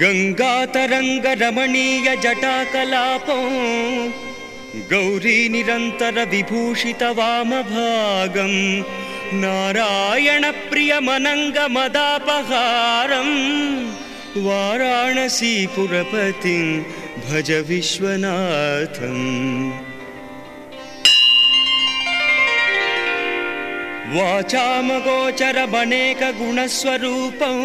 गङ्गातरङ्गरमणीयजटाकलापो गौरीनिरन्तरविभूषितवामभागम् नारायणप्रियमनङ्गमदापहारम् वाराणसीपुरपतिं भज विश्वनाथम्। वाचामगोचरमनेकगुणस्वरूपं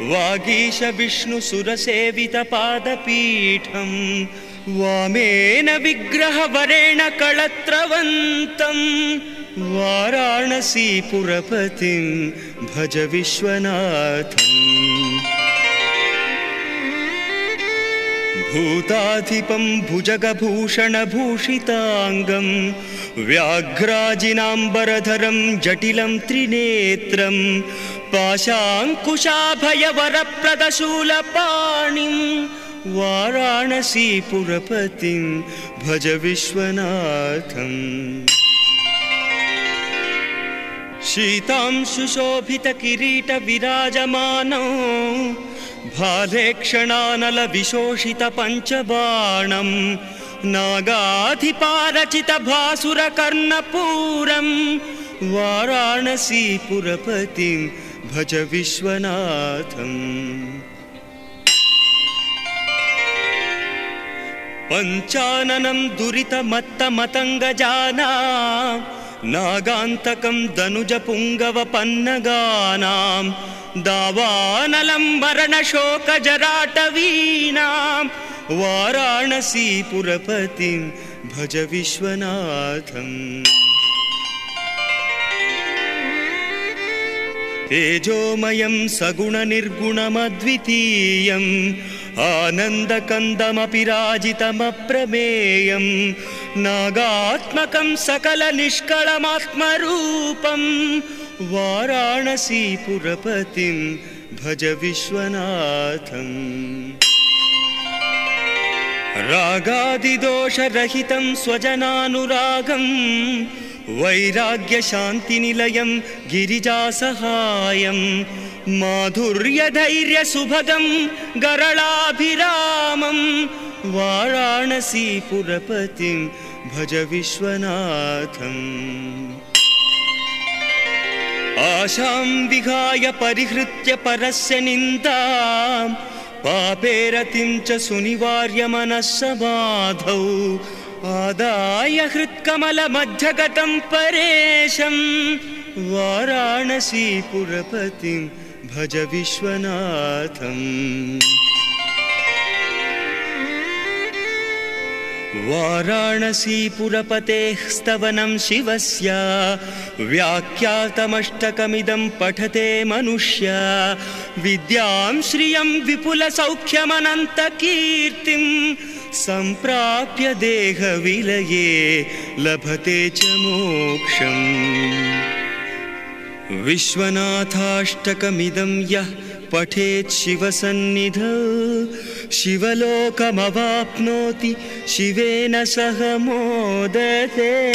वागीश विष्णुसुरसेवितपादपीठम् वामेन विग्रहवरेण कळत्रवन्तम् वाराणसीपुरपतिं भज विश्वनाथम् भूताधिपं भुजगभूषणभूषिताङ्गम् व्याघ्राजिनाम्बरधरं जटिलं त्रिनेत्रं पाशाङ्कुशाभयवरप्रदशूलपाणिं वाराणसीपुरपतिं भज विश्वनाथम्। शीतां सुशोभितकिरीटविराजमानौ भालेक्षणानलविशोषितपञ्चबाणम् नागाधिपारचितभासुरकर्णपूरं वाराणसीपुरपतिं भज विश्वनाथम्। पञ्चाननं दुरितमत्तमतङ्गजाना नागान्तकं दनुजपुङ्गवपन्नगानां दावानलं मरणशोकजराटवीनां वाराणसीपुरपतिं भज विश्वनाथम्। तेजोमयं सगुणनिर्गुणमद्वितीयम् आनन्दकन्दमपि राजितमप्रमेयं नागात्मकं सकलनिष्कळमात्मरूपं वाराणसीपुरपतिं भज विश्वनाथम्। रागादिदोषरहितं स्वजनानुरागम् वैराग्यशान्तिनिलयं गिरिजासहायं माधुर्यधैर्यसुभगं गरलाभिरामं वाराणसीपुरपतिं भज विश्वनाथम्। आशां विहाय परिहृत्य परस्य निन्दाम्। पापेरतिं च सुनिवार्य मनः समाधौ आदाय हृत्कमलमध्यगतं परेशं। वाराणसीपुरपतिं भज विश्वनाथम्। वाराणसीपुरपतेः स्तवनं शिवस्य व्याख्यातमष्टकमिदं पठते मनुष्या। विद्यां श्रियं विपुलसौख्यमनन्तकीर्तिं सम्प्राप्य देहविलये लभते च मोक्षम्। विश्वनाथाष्टकमिदं यः पठेत् शिवसन्निधौ। शिवलोकमवाप्नोति शिवेन सह मोदते